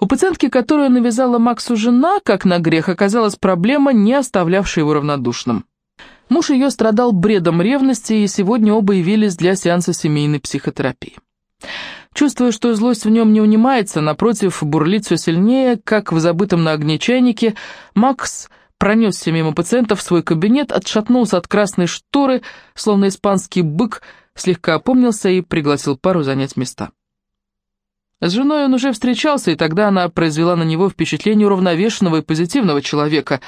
У пациентки, которую навязала Максу жена, как на грех, оказалась проблема, не оставлявшая его равнодушным. Муж ее страдал бредом ревности, и сегодня оба явились для сеанса семейной психотерапии. Чувствуя, что злость в нем не унимается, напротив, бурлит все сильнее, как в забытом на огне чайнике, Макс пронесся мимо пациента в свой кабинет, отшатнулся от красной шторы, словно испанский бык, слегка опомнился и пригласил пару занять места. С женой он уже встречался, и тогда она произвела на него впечатление уравновешенного и позитивного человека.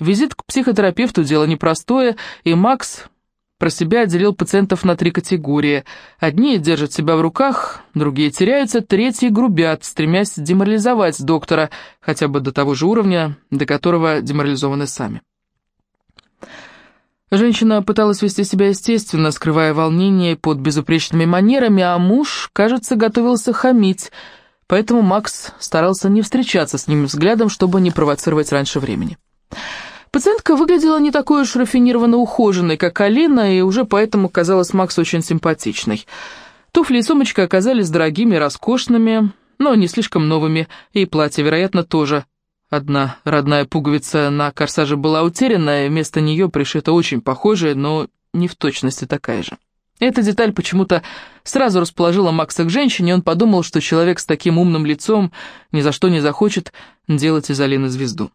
Визит к психотерапевту – дело непростое, и Макс про себя отделил пациентов на три категории. Одни держат себя в руках, другие теряются, третьи грубят, стремясь деморализовать доктора, хотя бы до того же уровня, до которого деморализованы сами. Женщина пыталась вести себя естественно, скрывая волнение под безупречными манерами, а муж, кажется, готовился хамить, поэтому Макс старался не встречаться с ним взглядом, чтобы не провоцировать раньше времени. Пациентка выглядела не такой уж рафинированно ухоженной, как Алина, и уже поэтому казалась Максу очень симпатичной. Туфли и сумочка оказались дорогими, роскошными, но не слишком новыми, и платье, вероятно, тоже. Одна родная пуговица на корсаже была утеряна, и вместо нее пришита очень похожая, но не в точности такая же. Эта деталь почему-то сразу расположила Макса к женщине, и он подумал, что человек с таким умным лицом ни за что не захочет делать из Алины звезду.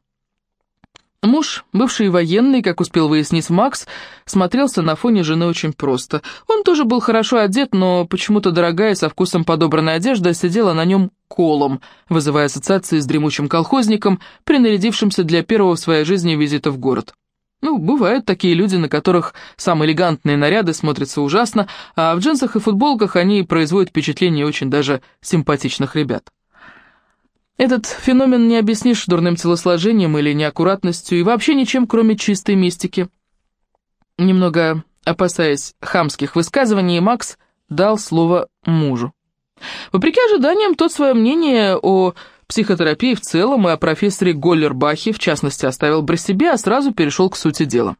Муж, бывший военный, как успел выяснить Макс, смотрелся на фоне жены очень просто. Он тоже был хорошо одет, но почему-то дорогая, со вкусом подобранная одежда сидела на нем колом, вызывая ассоциации с дремучим колхозником, принарядившимся для первого в своей жизни визита в город. Ну, бывают такие люди, на которых самые элегантные наряды смотрятся ужасно, а в джинсах и футболках они производят впечатление очень даже симпатичных ребят. Этот феномен не объяснишь дурным телосложением или неаккуратностью и вообще ничем, кроме чистой мистики. Немного опасаясь хамских высказываний, Макс дал слово мужу. Вопреки ожиданиям, тот свое мнение о психотерапии в целом и о профессоре Голлербахе, в частности, оставил при себе, а сразу перешел к сути дела.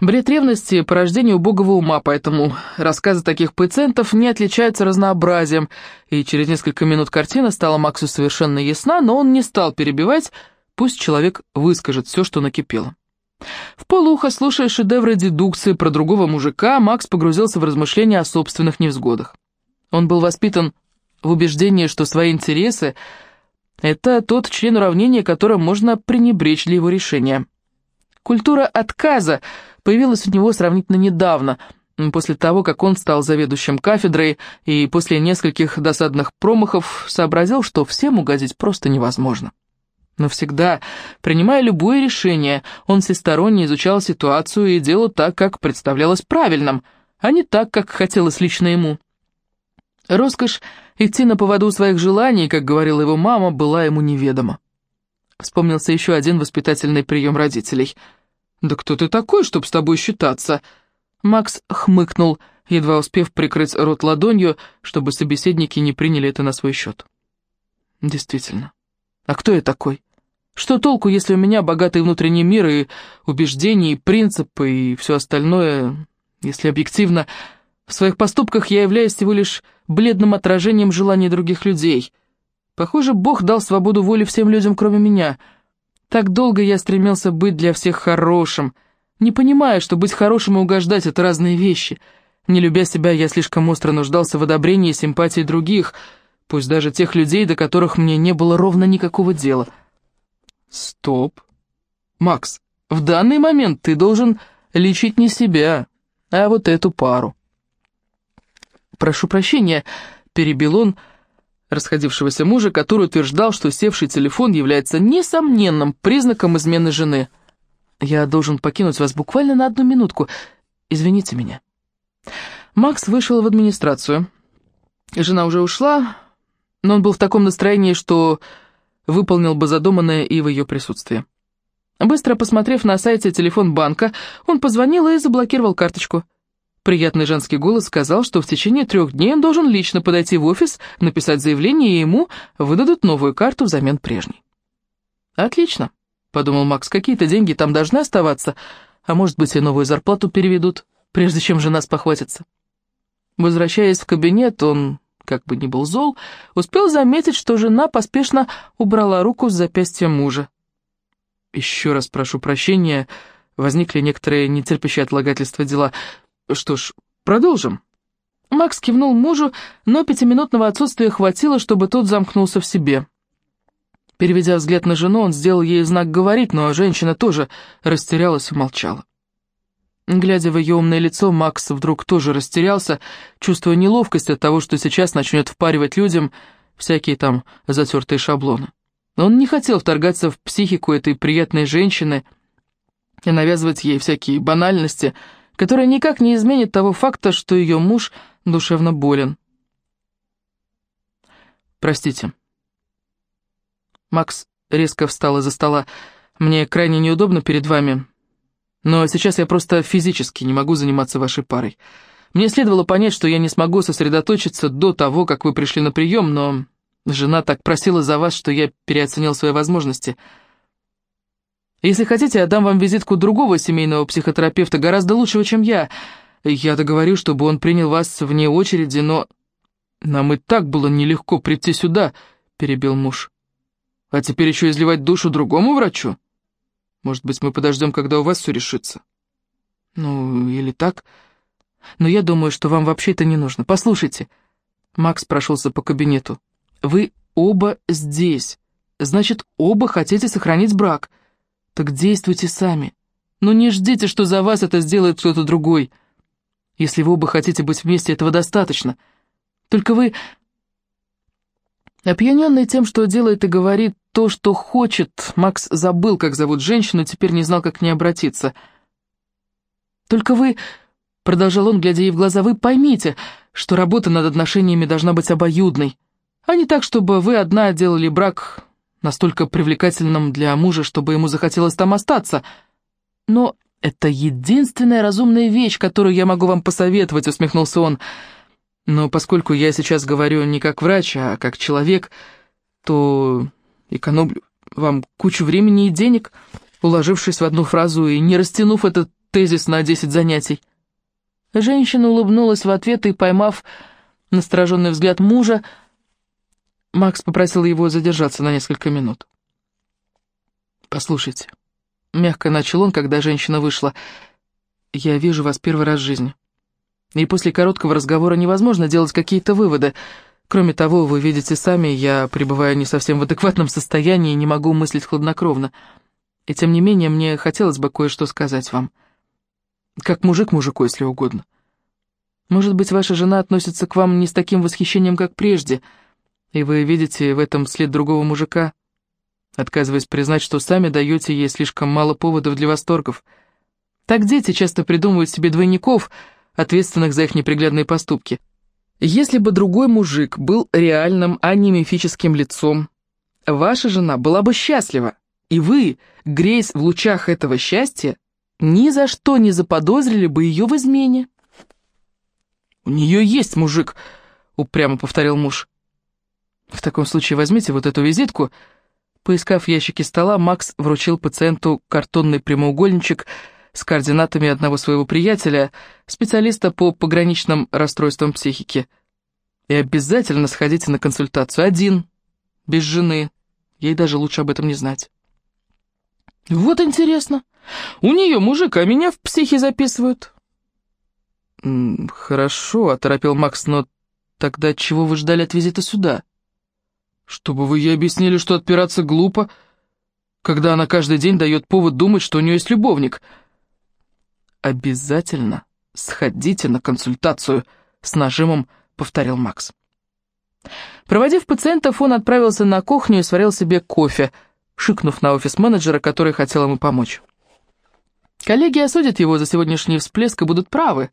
Бред ревности – порождение убогого ума, поэтому рассказы таких пациентов не отличаются разнообразием, и через несколько минут картина стала Максу совершенно ясна, но он не стал перебивать, пусть человек выскажет все, что накипело. В полухо, слушая шедевры дедукции про другого мужика, Макс погрузился в размышления о собственных невзгодах. Он был воспитан в убеждении, что свои интересы – это тот член уравнения, которым можно пренебречь для его решения. Культура отказа – появилась у него сравнительно недавно, после того, как он стал заведующим кафедрой и после нескольких досадных промахов сообразил, что всем угодить просто невозможно. Но всегда, принимая любое решение, он всесторонне изучал ситуацию и делал так, как представлялось правильным, а не так, как хотелось лично ему. Роскошь идти на поводу своих желаний, как говорила его мама, была ему неведома. Вспомнился еще один воспитательный прием родителей – «Да кто ты такой, чтоб с тобой считаться?» Макс хмыкнул, едва успев прикрыть рот ладонью, чтобы собеседники не приняли это на свой счет. «Действительно. А кто я такой? Что толку, если у меня богатый внутренний мир и убеждения, и принципы, и все остальное, если объективно, в своих поступках я являюсь всего лишь бледным отражением желаний других людей? Похоже, Бог дал свободу воли всем людям, кроме меня». Так долго я стремился быть для всех хорошим, не понимая, что быть хорошим и угождать — это разные вещи. Не любя себя, я слишком остро нуждался в одобрении и симпатии других, пусть даже тех людей, до которых мне не было ровно никакого дела. Стоп. Макс, в данный момент ты должен лечить не себя, а вот эту пару. Прошу прощения, перебил он, — расходившегося мужа, который утверждал, что севший телефон является несомненным признаком измены жены. «Я должен покинуть вас буквально на одну минутку. Извините меня». Макс вышел в администрацию. Жена уже ушла, но он был в таком настроении, что выполнил бы задуманное и в ее присутствии. Быстро посмотрев на сайте телефон банка, он позвонил и заблокировал карточку. Приятный женский голос сказал, что в течение трех дней он должен лично подойти в офис, написать заявление, и ему выдадут новую карту взамен прежней. «Отлично», — подумал Макс, — «какие-то деньги там должны оставаться, а может быть и новую зарплату переведут, прежде чем жена спохватится». Возвращаясь в кабинет, он как бы ни был зол, успел заметить, что жена поспешно убрала руку с запястья мужа. «Еще раз прошу прощения, возникли некоторые нетерпящие отлагательства дела. Что ж, продолжим». Макс кивнул мужу, но пятиминутного отсутствия хватило, чтобы тот замкнулся в себе. Переведя взгляд на жену, он сделал ей знак «говорить», но женщина тоже растерялась и молчала. Глядя в ее умное лицо, Макс вдруг тоже растерялся, чувствуя неловкость от того, что сейчас начнет впаривать людям всякие там затертые шаблоны. Он не хотел вторгаться в психику этой приятной женщины и навязывать ей всякие банальности, которые никак не изменят того факта, что ее муж душевно болен. «Простите». Макс резко встал из-за стола. «Мне крайне неудобно перед вами, но сейчас я просто физически не могу заниматься вашей парой. Мне следовало понять, что я не смогу сосредоточиться до того, как вы пришли на прием, но жена так просила за вас, что я переоценил свои возможности. Если хотите, я дам вам визитку другого семейного психотерапевта, гораздо лучшего, чем я. Я договорю, чтобы он принял вас вне очереди, но... Нам и так было нелегко прийти сюда, перебил муж. А теперь еще изливать душу другому врачу? Может быть, мы подождем, когда у вас все решится? Ну, или так. Но я думаю, что вам вообще это не нужно. Послушайте. Макс прошелся по кабинету. Вы оба здесь. Значит, оба хотите сохранить брак. Так действуйте сами. Но не ждите, что за вас это сделает кто-то другой. Если вы оба хотите быть вместе, этого достаточно. Только вы Опьяненный тем, что делает и говорит то, что хочет, Макс забыл, как зовут женщину, теперь не знал, как к ней обратиться. «Только вы...» — продолжал он, глядя ей в глаза, — «вы поймите, что работа над отношениями должна быть обоюдной, а не так, чтобы вы одна делали брак настолько привлекательным для мужа, чтобы ему захотелось там остаться. Но это единственная разумная вещь, которую я могу вам посоветовать», — усмехнулся он, — но поскольку я сейчас говорю не как врач, а как человек, то экономлю вам кучу времени и денег, уложившись в одну фразу и не растянув этот тезис на 10 занятий. Женщина улыбнулась в ответ и, поймав настороженный взгляд мужа, Макс попросил его задержаться на несколько минут. «Послушайте», — мягко начал он, когда женщина вышла, — «я вижу вас первый раз в жизни. И после короткого разговора невозможно делать какие-то выводы. Кроме того, вы видите сами, я пребываю не совсем в адекватном состоянии и не могу мыслить хладнокровно. И тем не менее, мне хотелось бы кое-что сказать вам. Как мужик мужику, если угодно. Может быть, ваша жена относится к вам не с таким восхищением, как прежде, и вы видите в этом след другого мужика, отказываясь признать, что сами даете ей слишком мало поводов для восторгов. Так дети часто придумывают себе двойников — ответственных за их неприглядные поступки. Если бы другой мужик был реальным, а не мифическим лицом, ваша жена была бы счастлива, и вы, греясь в лучах этого счастья, ни за что не заподозрили бы ее в измене. «У нее есть мужик», — упрямо повторил муж. «В таком случае возьмите вот эту визитку». Поискав в ящике стола, Макс вручил пациенту картонный прямоугольничек — с координатами одного своего приятеля, специалиста по пограничным расстройствам психики. И обязательно сходите на консультацию один, без жены. Ей даже лучше об этом не знать. Вот интересно. У нее мужик, а меня в психи записывают. «Хорошо», — оторопил Макс, — «но тогда чего вы ждали от визита сюда?» «Чтобы вы ей объяснили, что отпираться глупо, когда она каждый день дает повод думать, что у нее есть любовник», «Обязательно сходите на консультацию», — с нажимом повторил Макс. Проводив пациентов, он отправился на кухню и сварил себе кофе, шикнув на офис-менеджера, который хотел ему помочь. Коллеги осудят его за сегодняшний всплеск и будут правы.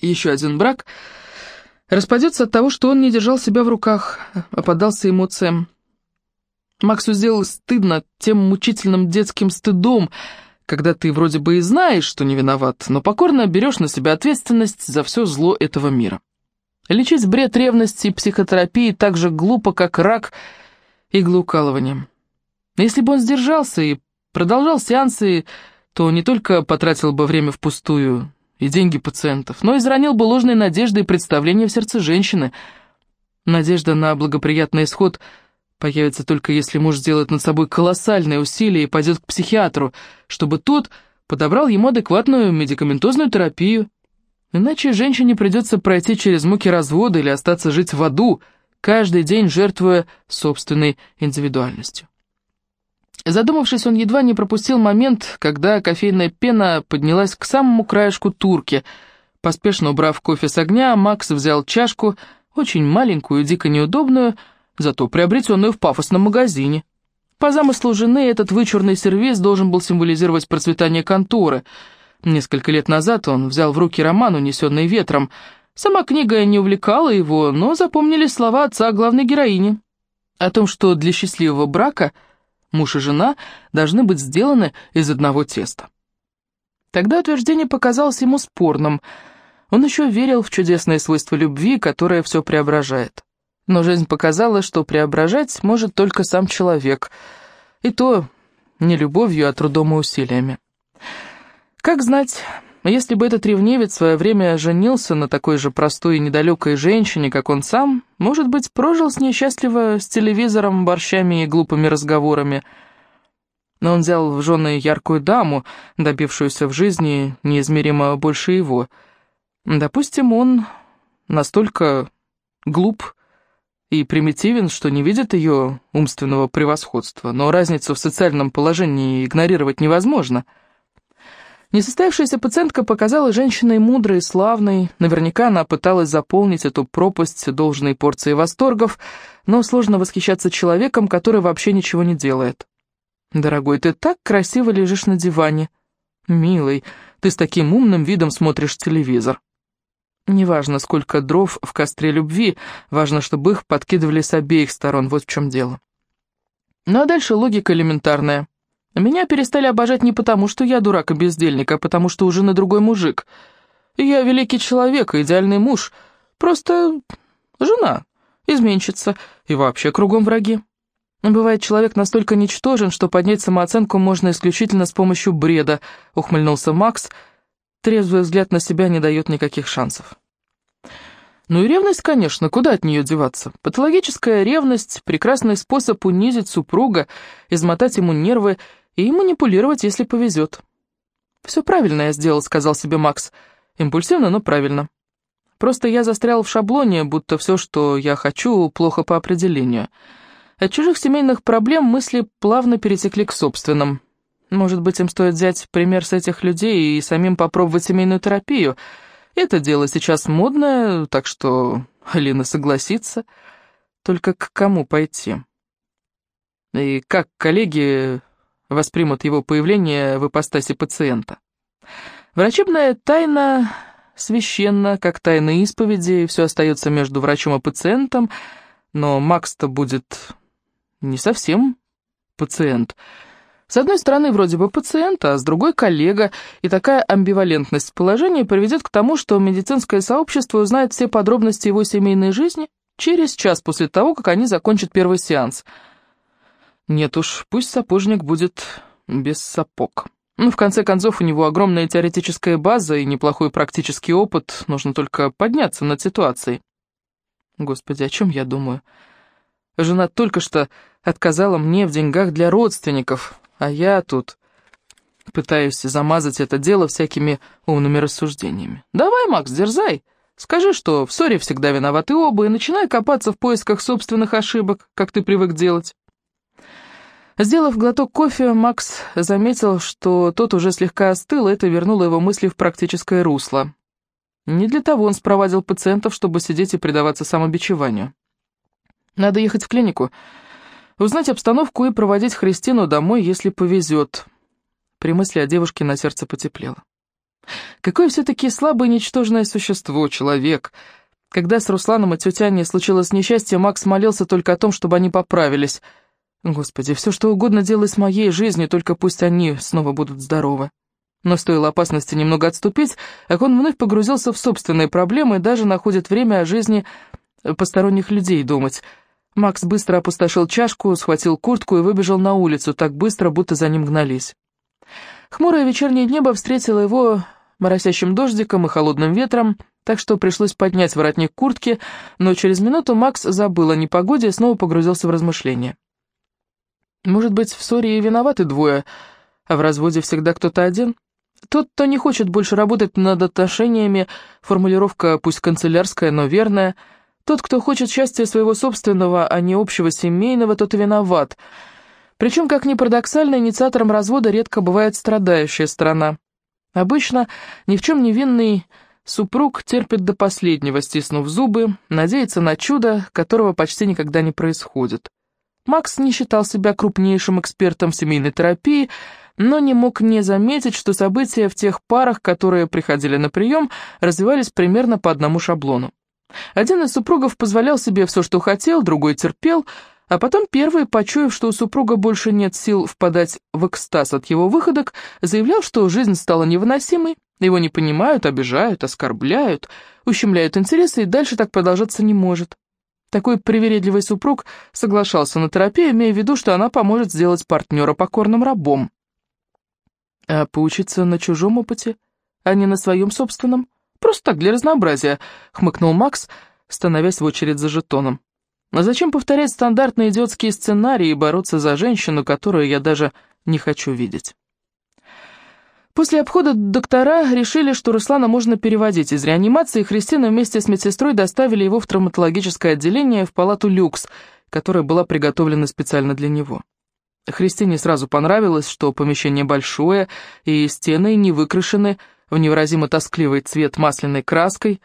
Еще один брак распадется от того, что он не держал себя в руках, а поддался эмоциям. Максу сделал стыдно тем мучительным детским стыдом, когда ты вроде бы и знаешь, что не виноват, но покорно берешь на себя ответственность за все зло этого мира. Лечить бред ревности и психотерапии так же глупо, как рак иглоукалыванием. Если бы он сдержался и продолжал сеансы, то не только потратил бы время впустую, и деньги пациентов, но изранил бы ложные надежды и представления в сердце женщины. Надежда на благоприятный исход появится только если муж сделает над собой колоссальные усилия и пойдет к психиатру, чтобы тот подобрал ему адекватную медикаментозную терапию. Иначе женщине придется пройти через муки развода или остаться жить в аду, каждый день жертвуя собственной индивидуальностью. Задумавшись, он едва не пропустил момент, когда кофейная пена поднялась к самому краешку турки. Поспешно убрав кофе с огня, Макс взял чашку, очень маленькую дико неудобную, зато приобретенную в пафосном магазине. По замыслу жены этот вычурный сервиз должен был символизировать процветание конторы. Несколько лет назад он взял в руки роман, унесенный ветром. Сама книга не увлекала его, но запомнились слова отца главной героини. О том, что для счастливого брака – Муж и жена должны быть сделаны из одного теста. Тогда утверждение показалось ему спорным. Он еще верил в чудесное свойство любви, которое все преображает. Но жизнь показала, что преображать может только сам человек. И то не любовью, а трудом и усилиями. Как знать, если бы этот ревнивец в свое время женился на такой же простой и недалекой женщине, как он сам, может быть, прожил с ней счастливо с телевизором, борщами и глупыми разговорами. Но он взял в жены яркую даму, добившуюся в жизни неизмеримо больше его. Допустим, он настолько глуп и примитивен, что не видит ее умственного превосходства, но разницу в социальном положении игнорировать невозможно — Несостоявшаяся пациентка показала женщиной мудрой и славной. Наверняка она пыталась заполнить эту пропасть должной порцией восторгов, но сложно восхищаться человеком, который вообще ничего не делает. «Дорогой, ты так красиво лежишь на диване. Милый, ты с таким умным видом смотришь телевизор». Неважно, сколько дров в костре любви, важно, чтобы их подкидывали с обеих сторон, вот в чем дело. Ну а дальше логика элементарная. Меня перестали обожать не потому, что я дурак и бездельник, а потому, что у жены другой мужик. Я великий человек и идеальный муж. Просто жена, изменщица и вообще кругом враги. Бывает, человек настолько ничтожен, что поднять самооценку можно исключительно с помощью бреда, ухмыльнулся Макс. Трезвый взгляд на себя не дает никаких шансов. Ну и ревность, конечно, куда от нее деваться? Патологическая ревность – прекрасный способ унизить супруга, измотать ему нервы и манипулировать, если повезет. «Все правильно я сделал», — сказал себе Макс. «Импульсивно, но правильно. Просто я застрял в шаблоне, будто все, что я хочу, плохо по определению. От чужих семейных проблем мысли плавно перетекли к собственным. Может быть, им стоит взять пример с этих людей и самим попробовать семейную терапию. Это дело сейчас модное, так что Алина согласится. Только к кому пойти?» И как коллеги воспримут его появление в ипостаси пациента. Врачебная тайна священна, как тайна исповеди, все остается между врачом и пациентом, но Макс-то будет не совсем пациент. С одной стороны, вроде бы пациент, а с другой коллега, и такая амбивалентность положения приведет к тому, что медицинское сообщество узнает все подробности его семейной жизни через час после того, как они закончат первый сеанс – нет уж, пусть сапожник будет без сапог. Ну, в конце концов, у него огромная теоретическая база и неплохой практический опыт, нужно только подняться над ситуацией. Господи, о чем я думаю? Жена только что отказала мне в деньгах для родственников, а я тут пытаюсь замазать это дело всякими умными рассуждениями. Давай, Макс, дерзай. Скажи, что в ссоре всегда виноваты оба, и начинай копаться в поисках собственных ошибок, как ты привык делать. Сделав глоток кофе, Макс заметил, что тот уже слегка остыл, и это вернуло его мысли в практическое русло. Не для того он спровадил пациентов, чтобы сидеть и предаваться самобичеванию. Надо ехать в клинику, узнать обстановку и проводить Христину домой, если повезет. При мысли о девушке на сердце потеплело. Какое все-таки слабое ничтожное существо, человек. Когда с Русланом и тетяней случилось несчастье, Макс молился только о том, чтобы они поправились — Господи, все что угодно делай с моей жизнью, только пусть они снова будут здоровы. Но стоило опасности немного отступить, как он вновь погрузился в собственные проблемы и даже находит время о жизни посторонних людей думать. Макс быстро опустошил чашку, схватил куртку и выбежал на улицу, так быстро, будто за ним гнались. Хмурое вечернее небо встретило его моросящим дождиком и холодным ветром, так что пришлось поднять воротник куртки, но через минуту Макс забыл о непогоде и снова погрузился в размышления. Может быть, в ссоре и виноваты двое, а в разводе всегда кто-то один? Тот, кто не хочет больше работать над отношениями, формулировка пусть канцелярская, но верная. Тот, кто хочет счастья своего собственного, а не общего семейного, тот виноват. Причем, как ни парадоксально, инициатором развода редко бывает страдающая сторона. Обычно ни в чем не винный супруг терпит до последнего, стиснув зубы, надеется на чудо, которого почти никогда не происходит. Макс не считал себя крупнейшим экспертом в семейной терапии, но не мог не заметить, что события в тех парах, которые приходили на прием, развивались примерно по одному шаблону. Один из супругов позволял себе все, что хотел, другой терпел, а потом первый, почуяв, что у супруга больше нет сил впадать в экстаз от его выходок, заявлял, что жизнь стала невыносимой, его не понимают, обижают, оскорбляют, ущемляют интересы, и дальше так продолжаться не может. Такой привередливый супруг соглашался на терапию, имея в виду, что она поможет сделать партнера покорным рабом. А поучиться на чужом опыте, а не на своем собственном? Просто так, для разнообразия, хмыкнул Макс, становясь в очередь за жетоном. А зачем повторять стандартные идиотские сценарии и бороться за женщину, которую я даже не хочу видеть? После обхода доктора решили, что Руслана можно переводить из реанимации, и Христина вместе с медсестрой доставили его в травматологическое отделение в палату «Люкс», которая была приготовлена специально для него. Христине сразу понравилось, что помещение большое, и стены не выкрашены в невыразимо тоскливый цвет масляной краской,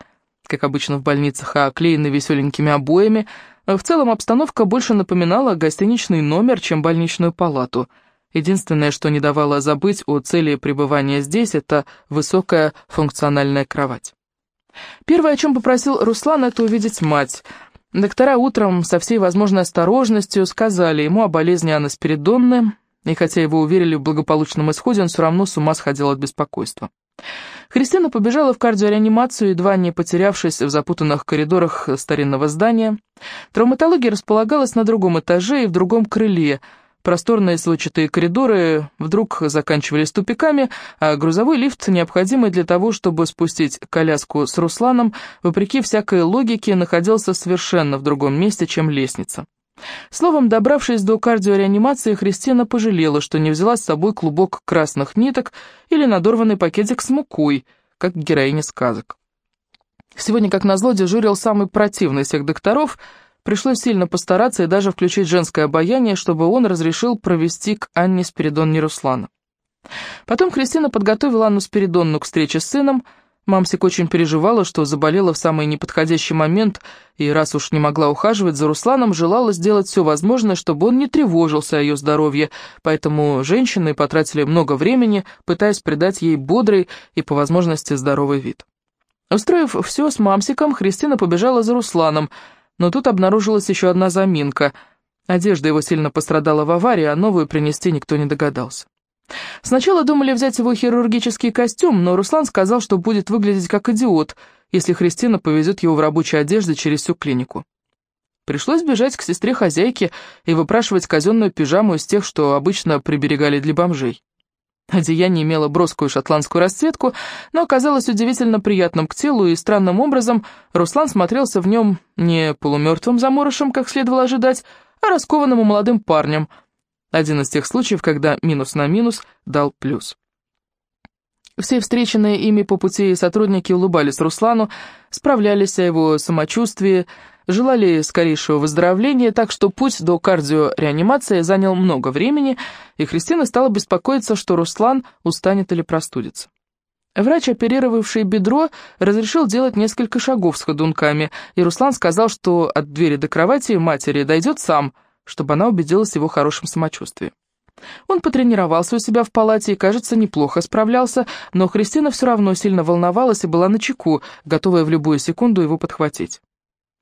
как обычно в больницах, а оклеены веселенькими обоями. В целом обстановка больше напоминала гостиничный номер, чем больничную палату. Единственное, что не давало забыть о цели пребывания здесь, это высокая функциональная кровать. Первое, о чем попросил Руслан, это увидеть мать – Доктора утром со всей возможной осторожностью сказали ему о болезни Анны Спиридонны, и хотя его уверили в благополучном исходе, он все равно с ума сходил от беспокойства. Христина побежала в кардиореанимацию, едва не потерявшись в запутанных коридорах старинного здания. Травматология располагалась на другом этаже и в другом крыле – Просторные сводчатые коридоры вдруг заканчивались тупиками, а грузовой лифт, необходимый для того, чтобы спустить коляску с Русланом, вопреки всякой логике, находился совершенно в другом месте, чем лестница. Словом, добравшись до кардиореанимации, Христина пожалела, что не взяла с собой клубок красных ниток или надорванный пакетик с мукой, как героиня сказок. Сегодня, как назло, дежурил самый противный из всех докторов — Пришлось сильно постараться и даже включить женское обаяние, чтобы он разрешил провести к Анне Спиридонне Руслана. Потом Кристина подготовила Анну Спиридонну к встрече с сыном. Мамсик очень переживала, что заболела в самый неподходящий момент, и раз уж не могла ухаживать за Русланом, желала сделать все возможное, чтобы он не тревожился о ее здоровье, поэтому женщины потратили много времени, пытаясь придать ей бодрый и, по возможности, здоровый вид. Устроив все с мамсиком, Христина побежала за Русланом – но тут обнаружилась еще одна заминка. Одежда его сильно пострадала в аварии, а новую принести никто не догадался. Сначала думали взять его хирургический костюм, но Руслан сказал, что будет выглядеть как идиот, если Христина повезет его в рабочей одежде через всю клинику. Пришлось бежать к сестре хозяйки и выпрашивать казенную пижаму из тех, что обычно приберегали для бомжей. Одеяние имело броскую шотландскую расцветку, но оказалось удивительно приятным к телу, и странным образом Руслан смотрелся в нем не полумертвым заморышем, как следовало ожидать, а раскованным молодым парнем. Один из тех случаев, когда минус на минус дал плюс. Все встреченные ими по пути сотрудники улыбались Руслану, справлялись о его самочувствии, желали скорейшего выздоровления, так что путь до кардиореанимации занял много времени, и Христина стала беспокоиться, что Руслан устанет или простудится. Врач, оперировавший бедро, разрешил делать несколько шагов с ходунками, и Руслан сказал, что от двери до кровати матери дойдет сам, чтобы она убедилась в его хорошем самочувствии. Он потренировался у себя в палате и, кажется, неплохо справлялся, но Христина все равно сильно волновалась и была на чеку, готовая в любую секунду его подхватить.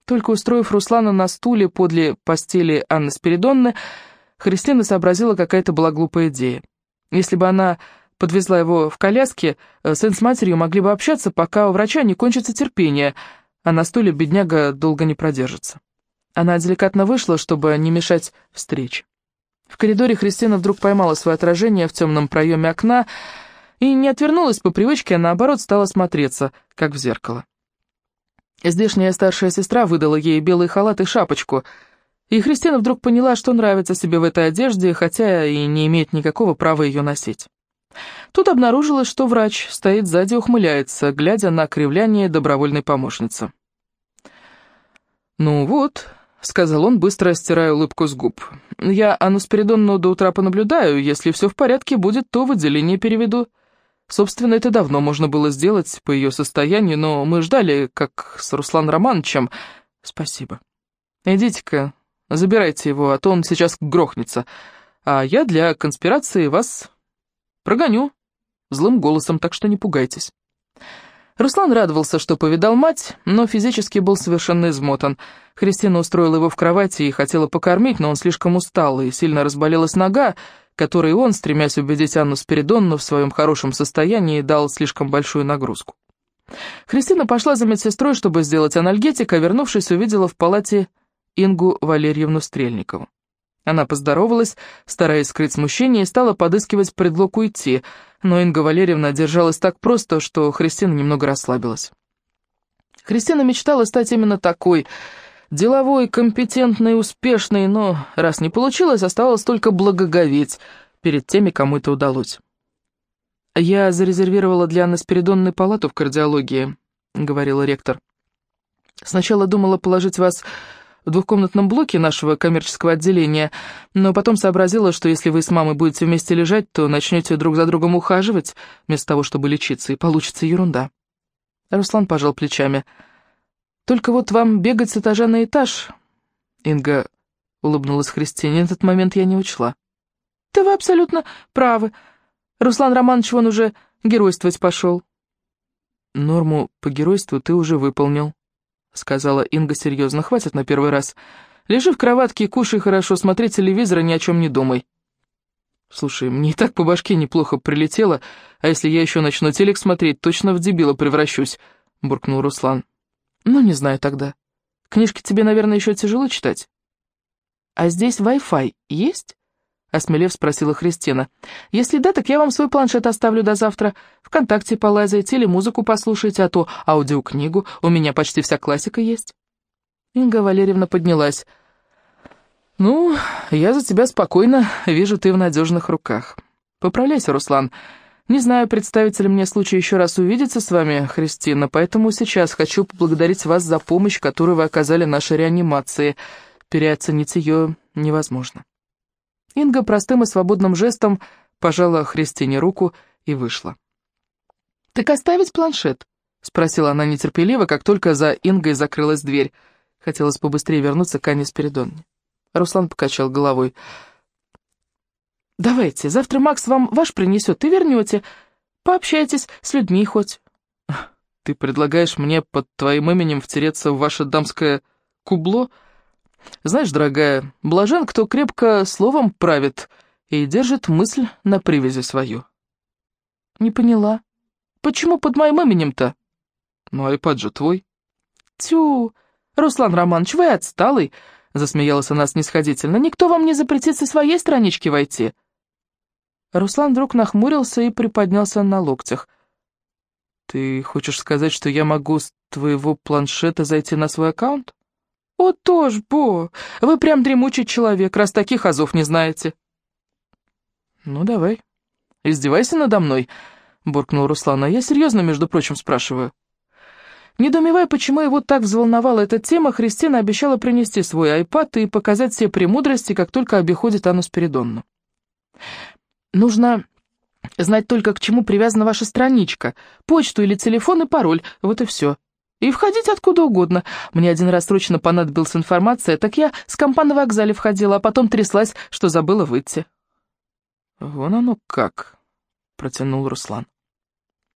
Только устроив Руслана на стуле подле постели Анны Спиридонны, Христина сообразила, какая-то была глупая идея. Если бы она подвезла его в коляске, э, сын с матерью могли бы общаться, пока у врача не кончится терпение, а на стуле бедняга долго не продержится. Она деликатно вышла, чтобы не мешать встрече. В коридоре Христина вдруг поймала свое отражение в темном проеме окна и не отвернулась по привычке, а наоборот стала смотреться, как в зеркало. Здешняя старшая сестра выдала ей белый халат и шапочку, и Христина вдруг поняла, что нравится себе в этой одежде, хотя и не имеет никакого права ее носить. Тут обнаружилось, что врач стоит сзади и ухмыляется, глядя на кривляние добровольной помощницы. «Ну вот», — сказал он, быстро стирая улыбку с губ, — «я Анну до утра понаблюдаю, если все в порядке будет, то в отделение переведу». Собственно, это давно можно было сделать по ее состоянию, но мы ждали, как с Руслан Романовичем. Спасибо. Идите-ка, забирайте его, а то он сейчас грохнется. А я для конспирации вас прогоню злым голосом, так что не пугайтесь. Руслан радовался, что повидал мать, но физически был совершенно измотан. Христина устроила его в кровати и хотела покормить, но он слишком устал, и сильно разболелась нога, который он, стремясь убедить Анну Спиридонну в своем хорошем состоянии, дал слишком большую нагрузку. Христина пошла за медсестрой, чтобы сделать анальгетик, а вернувшись, увидела в палате Ингу Валерьевну Стрельникову. Она поздоровалась, стараясь скрыть смущение, и стала подыскивать предлог уйти, но Инга Валерьевна держалась так просто, что Христина немного расслабилась. Христина мечтала стать именно такой – Деловой, компетентный, успешный, но раз не получилось, оставалось только благоговеть перед теми, кому это удалось. «Я зарезервировала для Анны Спиридонной палату в кардиологии», — говорила ректор. «Сначала думала положить вас в двухкомнатном блоке нашего коммерческого отделения, но потом сообразила, что если вы с мамой будете вместе лежать, то начнете друг за другом ухаживать, вместо того, чтобы лечиться, и получится ерунда». Руслан пожал плечами. «Я только вот вам бегать с этажа на этаж...» Инга улыбнулась Христине. «Этот момент я не учла». «Да вы абсолютно правы. Руслан Романович вон уже геройствовать пошел». «Норму по геройству ты уже выполнил», — сказала Инга серьезно. «Хватит на первый раз. Лежи в кроватке, кушай хорошо, смотри телевизор и ни о чем не думай». «Слушай, мне и так по башке неплохо прилетело, а если я еще начну телек смотреть, точно в дебила превращусь», — буркнул Руслан. Ну, не знаю тогда. Книжки тебе, наверное, еще тяжело читать. А здесь Wi-Fi есть? Осмелев спросила Христина. «Если да, так я вам свой планшет оставлю до завтра. Вконтакте полазайте или музыку послушайте, а то аудиокнигу. У меня почти вся классика есть». Инга Валерьевна поднялась. «Ну, я за тебя спокойно. Вижу, ты в надежных руках. Поправляйся, Руслан. Не знаю, представится ли мне случай еще раз увидеться с вами, Христина, поэтому сейчас хочу поблагодарить вас за помощь, которую вы оказали нашей реанимации. Переоценить ее невозможно». Инга простым и свободным жестом пожала Христине руку и вышла. «Так оставить планшет?» — спросила она нетерпеливо, как только за Ингой закрылась дверь. Хотелось побыстрее вернуться к Ане Спиридонне. Руслан покачал головой. «Давайте, завтра Макс вам ваш принесет, и вернете. Пообщайтесь с людьми хоть». «Ты предлагаешь мне под твоим именем втереться в ваше дамское кубло? Знаешь, дорогая, блажен, кто крепко словом правит и держит мысль на привязи свою». «Не поняла. Почему под моим именем-то?» «Ну, айпад же твой». «Тю, Руслан Романович, вы отсталый», — засмеялась она снисходительно. «Никто вам не запретит со своей странички войти». Руслан вдруг нахмурился и приподнялся на локтях. «Ты хочешь сказать, что я могу с твоего планшета зайти на свой аккаунт?» «О, тоже, Бо! Вы прям дремучий человек, раз таких азов не знаете!» «Ну, давай, издевайся надо мной», — буркнул Руслан, «а я серьезно, между прочим, спрашиваю». Недоумевая, почему его так взволновала эта тема, Христина обещала принести свой айпад и показать все премудрости, как только обиходит Анну Спиридонну. Нужно знать только, к чему привязана ваша страничка, почту или телефон и пароль, вот и все. И входить откуда угодно. Мне один раз срочно понадобилась информация, так я с компа на вокзале входила, а потом тряслась, что забыла выйти. «Вон оно как», — протянул Руслан.